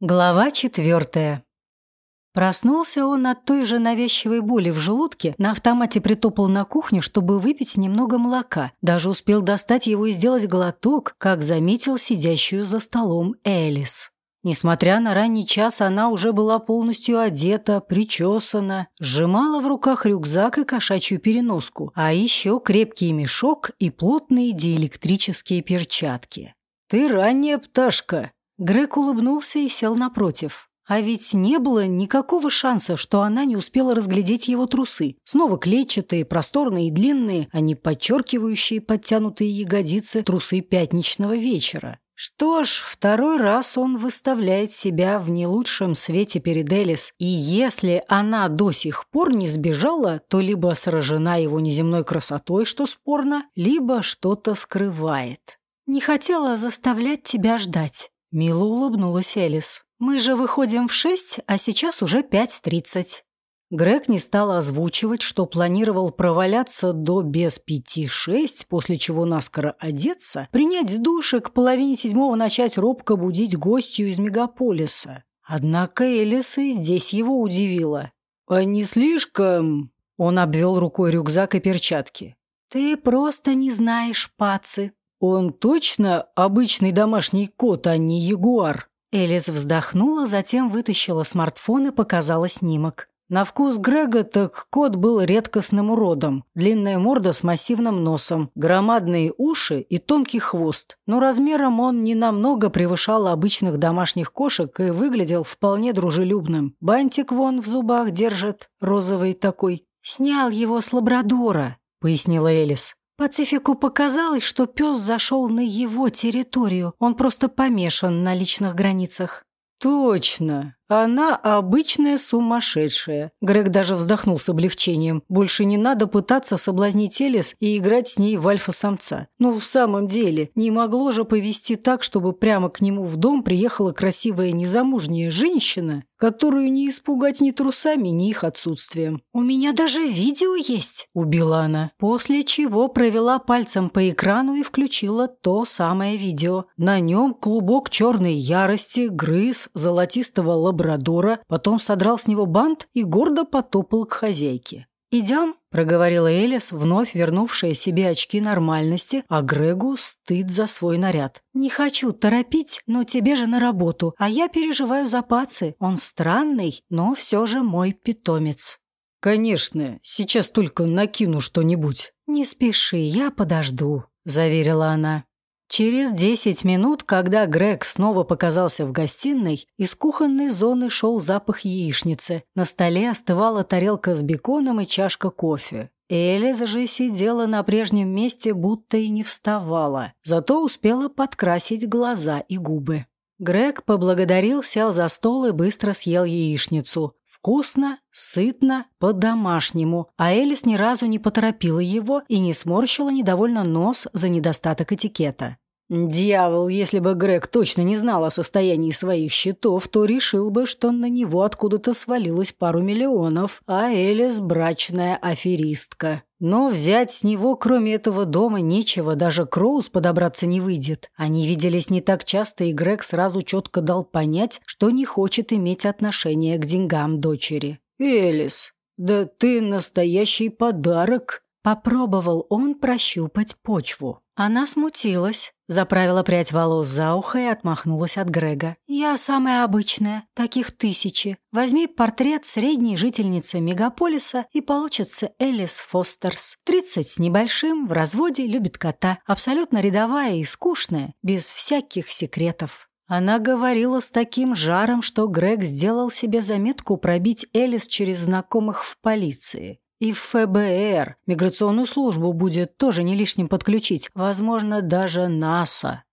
Глава четвертая. Проснулся он от той же навязчивой боли в желудке, на автомате притопал на кухню, чтобы выпить немного молока. Даже успел достать его и сделать глоток, как заметил сидящую за столом Элис. Несмотря на ранний час, она уже была полностью одета, причесана, сжимала в руках рюкзак и кошачью переноску, а еще крепкий мешок и плотные диэлектрические перчатки. «Ты ранняя пташка», Грег улыбнулся и сел напротив. А ведь не было никакого шанса, что она не успела разглядеть его трусы. Снова клетчатые, просторные и длинные, а не подчеркивающие подтянутые ягодицы трусы пятничного вечера. Что ж, второй раз он выставляет себя в не лучшем свете перед Элис, и если она до сих пор не сбежала, то либо сражена его неземной красотой, что спорно, либо что-то скрывает. «Не хотела заставлять тебя ждать», Мило улыбнулась Элис. «Мы же выходим в шесть, а сейчас уже пять тридцать». Грег не стал озвучивать, что планировал проваляться до без пяти шесть, после чего наскоро одеться, принять душ и к половине седьмого начать робко будить гостью из мегаполиса. Однако Элис и здесь его удивила. «А не слишком...» Он обвел рукой рюкзак и перчатки. «Ты просто не знаешь, пацы», «Он точно обычный домашний кот, а не ягуар?» Элис вздохнула, затем вытащила смартфон и показала снимок. На вкус Грега так кот был редкостным уродом. Длинная морда с массивным носом, громадные уши и тонкий хвост. Но размером он не намного превышал обычных домашних кошек и выглядел вполне дружелюбным. Бантик вон в зубах держит, розовый такой. «Снял его с лабрадора», — пояснила Элис. Пацифику показалось, что пес зашел на его территорию. Он просто помешан на личных границах. «Точно!» Она обычная сумасшедшая. Грег даже вздохнул с облегчением. Больше не надо пытаться соблазнить Элис и играть с ней в альфа-самца. Ну, в самом деле, не могло же повести так, чтобы прямо к нему в дом приехала красивая незамужняя женщина, которую не испугать ни трусами, ни их отсутствием. «У меня даже видео есть», – убила она. После чего провела пальцем по экрану и включила то самое видео. На нем клубок черной ярости грыз золотистого лабрадора лабрадора, потом содрал с него бант и гордо потопал к хозяйке. «Идем?» – проговорила Элис, вновь вернувшая себе очки нормальности, а Грегу стыд за свой наряд. «Не хочу торопить, но тебе же на работу, а я переживаю за Паци. Он странный, но все же мой питомец». «Конечно, сейчас только накину что-нибудь». «Не спеши, я подожду», – заверила она. Через десять минут, когда Грег снова показался в гостиной, из кухонной зоны шел запах яичницы. На столе остывала тарелка с беконом и чашка кофе. Элиза же сидела на прежнем месте, будто и не вставала, зато успела подкрасить глаза и губы. Грег поблагодарил, сел за стол и быстро съел яичницу. Вкусно, сытно, по-домашнему, а Элис ни разу не поторопила его и не сморщила недовольно нос за недостаток этикета. Дьявол, если бы Грег точно не знал о состоянии своих счетов, то решил бы, что на него откуда-то свалилось пару миллионов, а Элис – брачная аферистка. Но взять с него, кроме этого дома, нечего, даже Кроуз подобраться не выйдет. Они виделись не так часто, и Грег сразу четко дал понять, что не хочет иметь отношения к деньгам дочери. «Элис, да ты настоящий подарок!» Попробовал он прощупать почву. Она смутилась, заправила прядь волос за ухо и отмахнулась от Грега. «Я самая обычная, таких тысячи. Возьми портрет средней жительницы мегаполиса и получится Элис Фостерс. Тридцать с небольшим, в разводе, любит кота. Абсолютно рядовая и скучная, без всяких секретов». Она говорила с таким жаром, что Грег сделал себе заметку пробить Элис через знакомых в полиции. И ФБР миграционную службу будет тоже не лишним подключить, возможно, даже НАСА.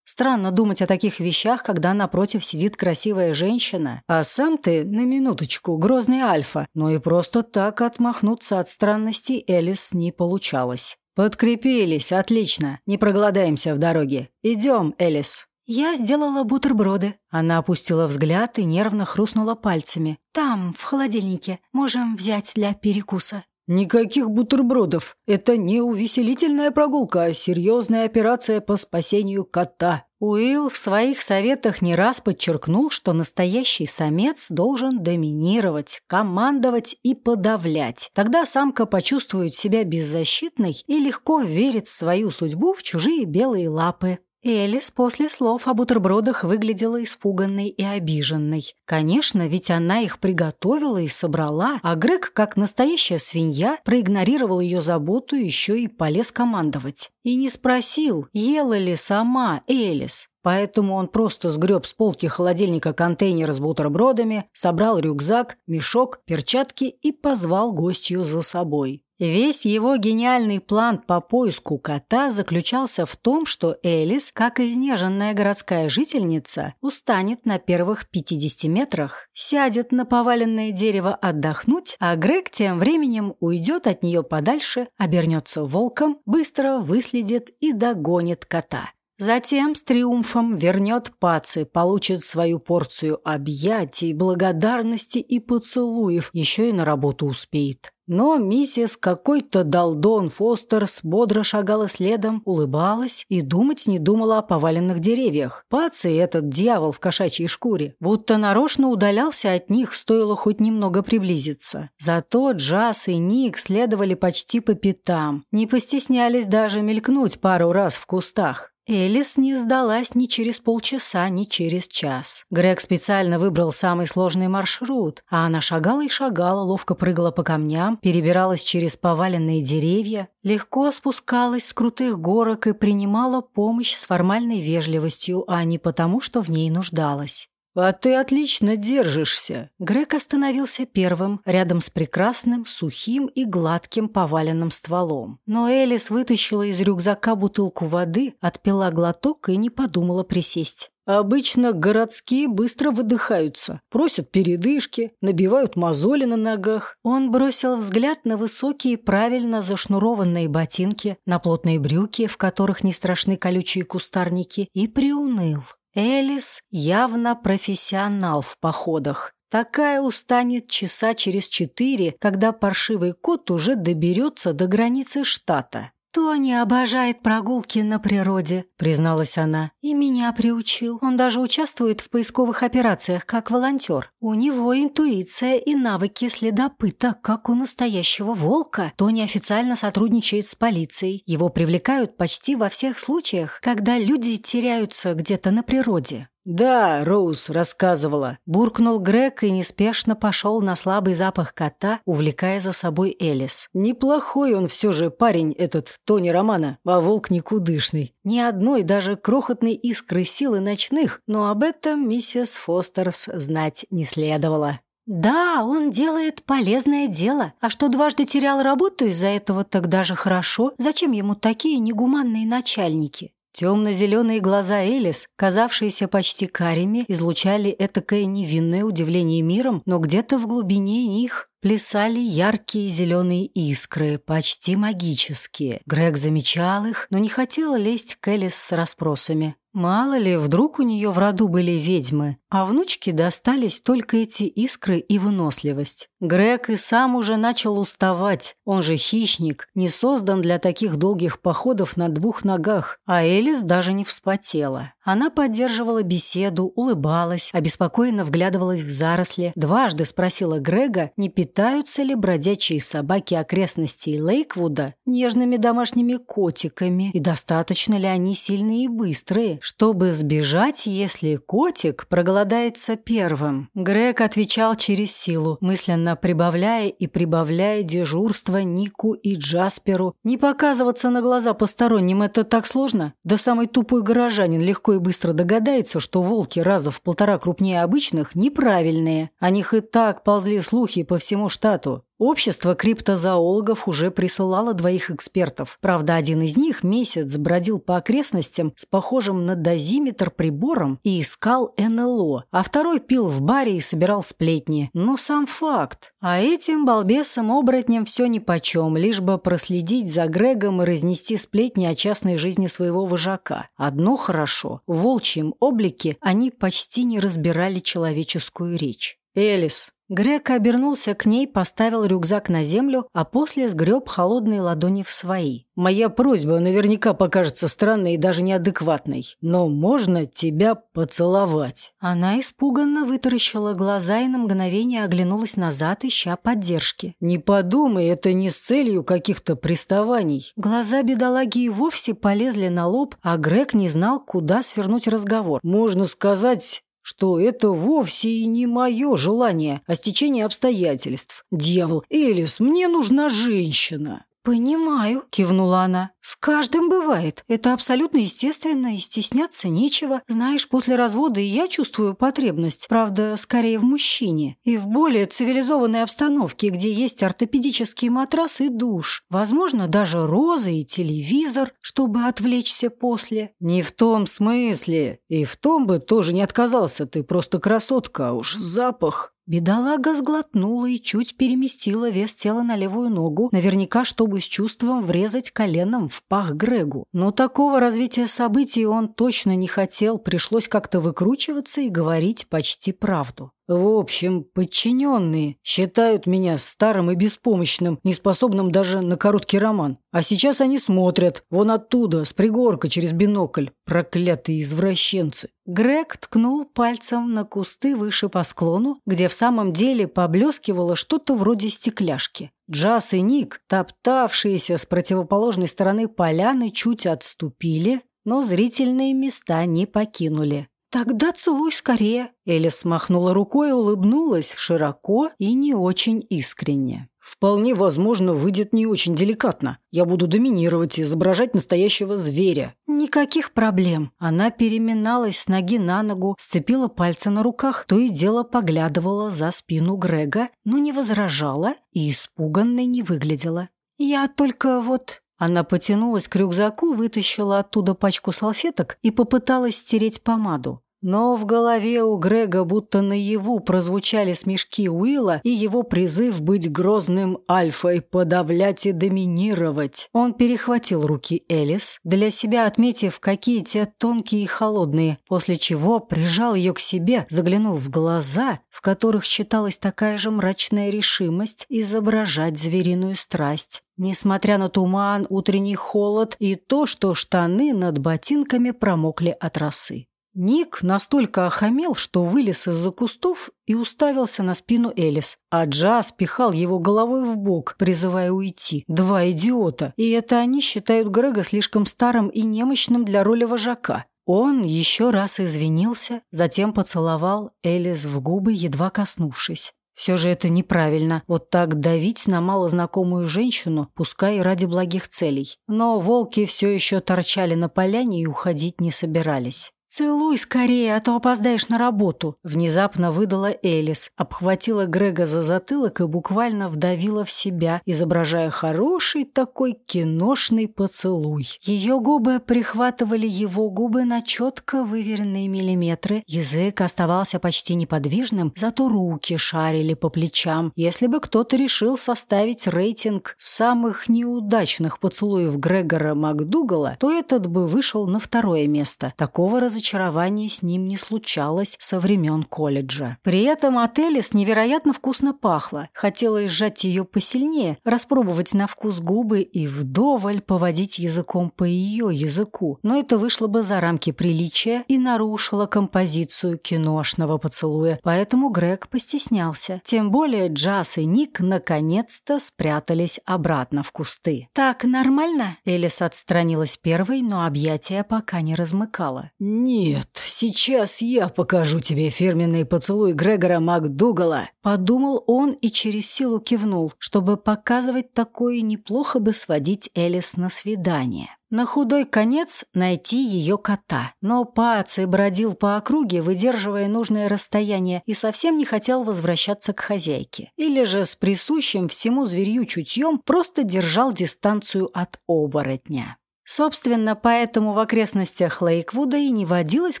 Странно думать о таких вещах, когда напротив сидит красивая женщина, а сам ты, на минуточку, грозный альфа, но и просто так отмахнуться от странностей Элис не получалось. «Подкрепились, отлично, не проголодаемся в дороге. Идем, Элис». «Я сделала бутерброды». Она опустила взгляд и нервно хрустнула пальцами. «Там, в холодильнике. Можем взять для перекуса». Никаких бутербродов. Это не увеселительная прогулка, а серьезная операция по спасению кота. Уилл в своих советах не раз подчеркнул, что настоящий самец должен доминировать, командовать и подавлять. Тогда самка почувствует себя беззащитной и легко верит свою судьбу в чужие белые лапы. Элис после слов о бутербродах выглядела испуганной и обиженной. Конечно, ведь она их приготовила и собрала, а Грег, как настоящая свинья, проигнорировал ее заботу еще и полез командовать. И не спросил, ела ли сама Элис. Поэтому он просто сгреб с полки холодильника контейнер с бутербродами, собрал рюкзак, мешок, перчатки и позвал гостью за собой. Весь его гениальный план по поиску кота заключался в том, что Элис, как изнеженная городская жительница, устанет на первых 50 метрах, сядет на поваленное дерево отдохнуть, а Грег тем временем уйдет от нее подальше, обернется волком, быстро выследит и догонит кота. Затем с триумфом вернет пацы, получит свою порцию объятий, благодарности и поцелуев, еще и на работу успеет. Но миссис какой-то Далдон Фостерс бодро шагала следом, улыбалась и думать не думала о поваленных деревьях. Паци, этот дьявол в кошачьей шкуре, будто нарочно удалялся от них, стоило хоть немного приблизиться. Зато Джаз и Ник следовали почти по пятам, не постеснялись даже мелькнуть пару раз в кустах. Элис не сдалась ни через полчаса, ни через час. Грег специально выбрал самый сложный маршрут, а она шагала и шагала, ловко прыгала по камням, перебиралась через поваленные деревья, легко спускалась с крутых горок и принимала помощь с формальной вежливостью, а не потому, что в ней нуждалась. «А ты отлично держишься!» Грег остановился первым, рядом с прекрасным, сухим и гладким поваленным стволом. Но Элис вытащила из рюкзака бутылку воды, отпила глоток и не подумала присесть. Обычно городские быстро выдыхаются, просят передышки, набивают мозоли на ногах. Он бросил взгляд на высокие, правильно зашнурованные ботинки, на плотные брюки, в которых не страшны колючие кустарники, и приуныл. Элис явно профессионал в походах. Такая устанет часа через четыре, когда паршивый кот уже доберется до границы штата. «Тони обожает прогулки на природе», — призналась она. «И меня приучил. Он даже участвует в поисковых операциях как волонтер. У него интуиция и навыки следопыта, как у настоящего волка. Тони официально сотрудничает с полицией. Его привлекают почти во всех случаях, когда люди теряются где-то на природе. «Да, Роуз рассказывала», – буркнул Грег и неспешно пошел на слабый запах кота, увлекая за собой Элис. «Неплохой он все же парень, этот Тони Романа, а волк никудышный. Ни одной даже крохотной искры силы ночных, но об этом миссис Фостерс знать не следовало». «Да, он делает полезное дело. А что дважды терял работу из-за этого, так даже хорошо. Зачем ему такие негуманные начальники?» Темно-зеленые глаза Элис, казавшиеся почти карими, излучали этакое невинное удивление миром, но где-то в глубине них плясали яркие зеленые искры, почти магические. Грег замечал их, но не хотел лезть к Элис с расспросами. Мало ли, вдруг у нее в роду были ведьмы, а внучке достались только эти искры и выносливость. Грег и сам уже начал уставать, он же хищник, не создан для таких долгих походов на двух ногах, а Элис даже не вспотела. Она поддерживала беседу, улыбалась, обеспокоенно вглядывалась в заросли, дважды спросила Грега, не питаются ли бродячие собаки окрестностей Лейквуда нежными домашними котиками и достаточно ли они сильные и быстрые, чтобы сбежать, если котик проголодается первым. Грег отвечал через силу, мысленно прибавляя и прибавляя дежурство Нику и Джасперу. Не показываться на глаза посторонним – это так сложно? Да самый тупой горожанин легко легко быстро догадается, что волки раза в полтора крупнее обычных неправильные. О них и так ползли слухи по всему штату. Общество криптозоологов уже присылало двоих экспертов. Правда, один из них месяц бродил по окрестностям с похожим на дозиметр прибором и искал НЛО, а второй пил в баре и собирал сплетни. Но сам факт. А этим балбесам-оборотням все нипочем, лишь бы проследить за Грегом и разнести сплетни о частной жизни своего вожака. Одно хорошо. В волчьем облике они почти не разбирали человеческую речь. «Элис, Грег обернулся к ней, поставил рюкзак на землю, а после сгреб холодные ладони в свои. «Моя просьба наверняка покажется странной и даже неадекватной, но можно тебя поцеловать?» Она испуганно вытаращила глаза и на мгновение оглянулась назад, ища поддержки. «Не подумай, это не с целью каких-то приставаний». Глаза бедолаги и вовсе полезли на лоб, а Грег не знал, куда свернуть разговор. «Можно сказать, что это вовсе и не мое желание, а стечение обстоятельств. Дьявол, Элис, мне нужна женщина. «Понимаю», – кивнула она. «С каждым бывает. Это абсолютно естественно, и стесняться нечего. Знаешь, после развода я чувствую потребность, правда, скорее в мужчине. И в более цивилизованной обстановке, где есть ортопедический матрас и душ. Возможно, даже розы и телевизор, чтобы отвлечься после». «Не в том смысле. И в том бы тоже не отказался. Ты просто красотка, а уж запах...» Бедолага сглотнула и чуть переместила вес тела на левую ногу, наверняка, чтобы с чувством врезать коленом в пах Грегу. Но такого развития событий он точно не хотел, пришлось как-то выкручиваться и говорить почти правду. В общем, подчиненные считают меня старым и беспомощным, неспособным даже на короткий роман. А сейчас они смотрят, вон оттуда, с пригорка через бинокль. Проклятые извращенцы. Грег ткнул пальцем на кусты выше по склону, где в самом деле поблескивало что-то вроде стекляшки. Джаз и Ник, топтавшиеся с противоположной стороны поляны, чуть отступили, но зрительные места не покинули. «Тогда целуй скорее!» Элис смахнула рукой и улыбнулась широко и не очень искренне. «Вполне возможно, выйдет не очень деликатно. Я буду доминировать и изображать настоящего зверя». «Никаких проблем». Она переминалась с ноги на ногу, сцепила пальцы на руках, то и дело поглядывала за спину Грега, но не возражала и испуганной не выглядела. «Я только вот...» Она потянулась к рюкзаку, вытащила оттуда пачку салфеток и попыталась стереть помаду. Но в голове у Грега будто наяву прозвучали смешки Уилла и его призыв быть грозным альфой, подавлять и доминировать. Он перехватил руки Элис, для себя отметив, какие те тонкие и холодные, после чего прижал ее к себе, заглянул в глаза, в которых читалась такая же мрачная решимость изображать звериную страсть. Несмотря на туман, утренний холод и то, что штаны над ботинками промокли от росы. Ник настолько охамел, что вылез из-за кустов и уставился на спину Элис, а Джаз пихал его головой в бок, призывая уйти. Два идиота, и это они считают Грега слишком старым и немощным для роли вожака. Он еще раз извинился, затем поцеловал Элис в губы, едва коснувшись. Все же это неправильно, вот так давить на малознакомую женщину, пускай ради благих целей. Но волки все еще торчали на поляне и уходить не собирались. «Целуй скорее, а то опоздаешь на работу», – внезапно выдала Элис, обхватила Грега за затылок и буквально вдавила в себя, изображая хороший такой киношный поцелуй. Ее губы прихватывали его губы на четко выверенные миллиметры, язык оставался почти неподвижным, зато руки шарили по плечам. Если бы кто-то решил составить рейтинг самых неудачных поцелуев Грегора МакДугала, то этот бы вышел на второе место. Такого разочарования разочарования с ним не случалось со времен колледжа. При этом от Элис невероятно вкусно пахло. Хотелось сжать ее посильнее, распробовать на вкус губы и вдоволь поводить языком по ее языку. Но это вышло бы за рамки приличия и нарушило композицию киношного поцелуя. Поэтому Грег постеснялся. Тем более Джаз и Ник наконец-то спрятались обратно в кусты. «Так нормально?» Элис отстранилась первой, но объятия пока не размыкала. «Нет, сейчас я покажу тебе фирменный поцелуй Грегора МакДугала», подумал он и через силу кивнул, чтобы показывать такое неплохо бы сводить Элис на свидание. На худой конец найти ее кота. Но Паци бродил по округе, выдерживая нужное расстояние, и совсем не хотел возвращаться к хозяйке. Или же с присущим всему зверью чутьем просто держал дистанцию от оборотня. Собственно, поэтому в окрестностях Лейквуда и не водилось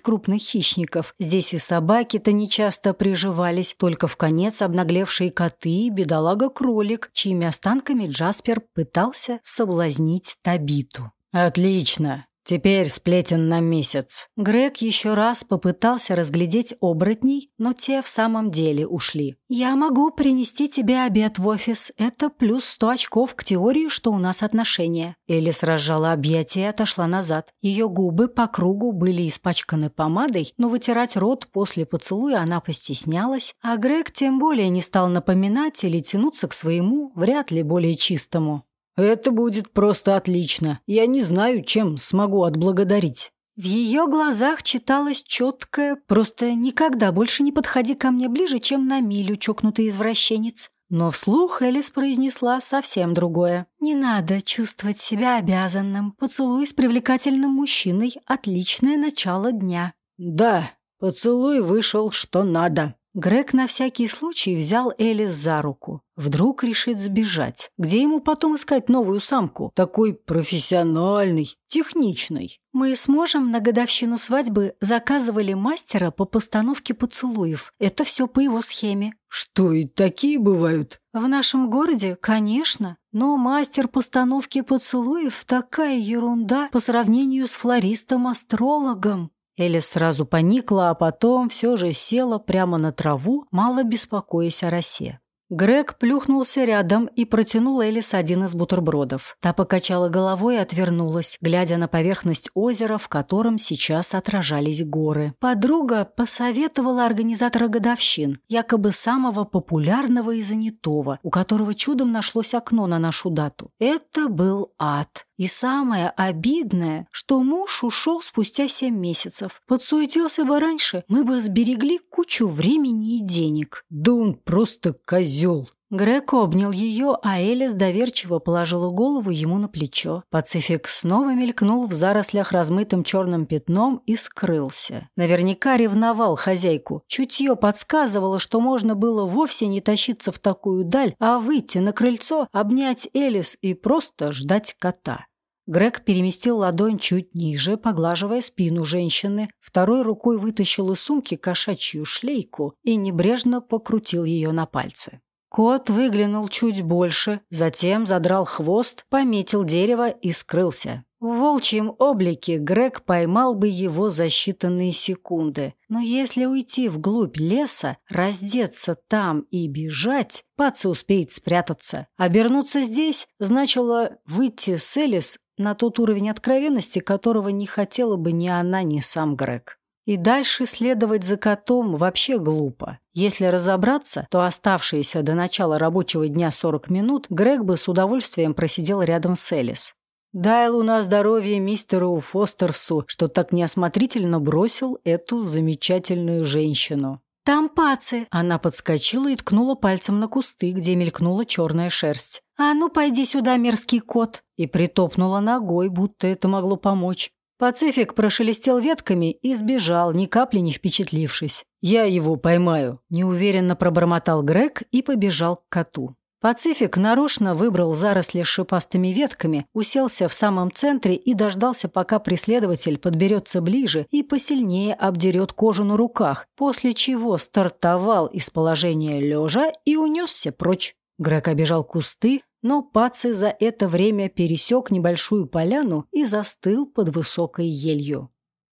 крупных хищников. Здесь и собаки-то нечасто приживались, только в конец обнаглевшие коты и бедолага-кролик, чьими останками Джаспер пытался соблазнить Табиту. «Отлично. Теперь сплетен на месяц. Грег еще раз попытался разглядеть оборотней, но те в самом деле ушли. «Я могу принести тебе обед в офис. Это плюс сто очков к теории, что у нас отношения». Элис разжала объятия и отошла назад. Ее губы по кругу были испачканы помадой, но вытирать рот после поцелуя она постеснялась, а Грег тем более не стал напоминать или тянуться к своему, вряд ли более чистому. «Это будет просто отлично. Я не знаю, чем смогу отблагодарить». В ее глазах читалось четкое «просто никогда больше не подходи ко мне ближе, чем на милю, чокнутый извращенец». Но вслух Элис произнесла совсем другое. «Не надо чувствовать себя обязанным. Поцелуй с привлекательным мужчиной – отличное начало дня». «Да, поцелуй вышел что надо», Грег на всякий случай взял Элис за руку. Вдруг решит сбежать. Где ему потом искать новую самку? Такой профессиональный, техничный. Мы с мужем на годовщину свадьбы заказывали мастера по постановке поцелуев. Это все по его схеме. Что, и такие бывают? В нашем городе, конечно. Но мастер постановки поцелуев – такая ерунда по сравнению с флористом-астрологом. Элис сразу поникла, а потом все же села прямо на траву, мало беспокоясь о росе. Грег плюхнулся рядом и протянул Элис один из бутербродов. Та покачала головой и отвернулась, глядя на поверхность озера, в котором сейчас отражались горы. Подруга посоветовала организатора годовщин, якобы самого популярного и занятого, у которого чудом нашлось окно на нашу дату. Это был ад. И самое обидное, что муж ушел спустя семь месяцев. Подсуетился бы раньше, мы бы сберегли кучу времени и денег. Да он просто козел. Грег обнял ее, а Элис доверчиво положила голову ему на плечо. Пацифик снова мелькнул в зарослях размытым черным пятном и скрылся. Наверняка ревновал хозяйку. Чутье подсказывало, что можно было вовсе не тащиться в такую даль, а выйти на крыльцо, обнять Элис и просто ждать кота. Грег переместил ладонь чуть ниже, поглаживая спину женщины, второй рукой вытащил из сумки кошачью шлейку и небрежно покрутил ее на пальце. Кот выглянул чуть больше, затем задрал хвост, пометил дерево и скрылся. В волчьем облике Грег поймал бы его за считанные секунды. Но если уйти вглубь леса, раздеться там и бежать, Паца успеет спрятаться. Обернуться здесь значило выйти с Элис на тот уровень откровенности, которого не хотела бы ни она, ни сам Грег. И дальше следовать за котом вообще глупо. Если разобраться, то оставшиеся до начала рабочего дня 40 минут Грег бы с удовольствием просидел рядом с Элис. Дай луна здоровья мистеру Фостерсу, что так неосмотрительно бросил эту замечательную женщину. «Там пацы!» Она подскочила и ткнула пальцем на кусты, где мелькнула черная шерсть. «А ну, пойди сюда, мерзкий кот!» И притопнула ногой, будто это могло помочь. Пацифик прошелестел ветками и сбежал, ни капли не впечатлившись. «Я его поймаю», – неуверенно пробормотал Грег и побежал к коту. Пацифик нарочно выбрал заросли с шипастыми ветками, уселся в самом центре и дождался, пока преследователь подберется ближе и посильнее обдерет кожу на руках, после чего стартовал из положения лежа и унесся прочь. Грег обежал кусты, но Паци за это время пересек небольшую поляну и застыл под высокой елью.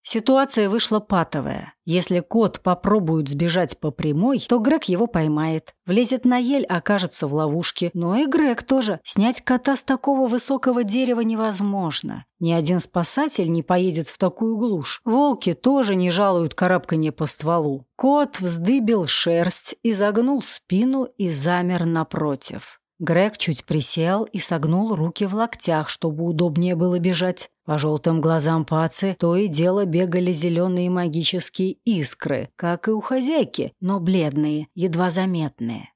Ситуация вышла патовая. Если кот попробует сбежать по прямой, то Грег его поймает. Влезет на ель, окажется в ловушке. Но и Грег тоже. Снять кота с такого высокого дерева невозможно. Ни один спасатель не поедет в такую глушь. Волки тоже не жалуют карабканье по стволу. Кот вздыбил шерсть, изогнул спину и замер напротив. Грег чуть присел и согнул руки в локтях, чтобы удобнее было бежать. По желтым глазам пацы то и дело бегали зеленые магические искры, как и у хозяйки, но бледные, едва заметные.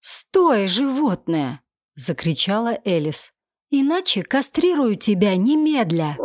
«Стой, животное!» – закричала Элис. «Иначе кастрирую тебя немедля!»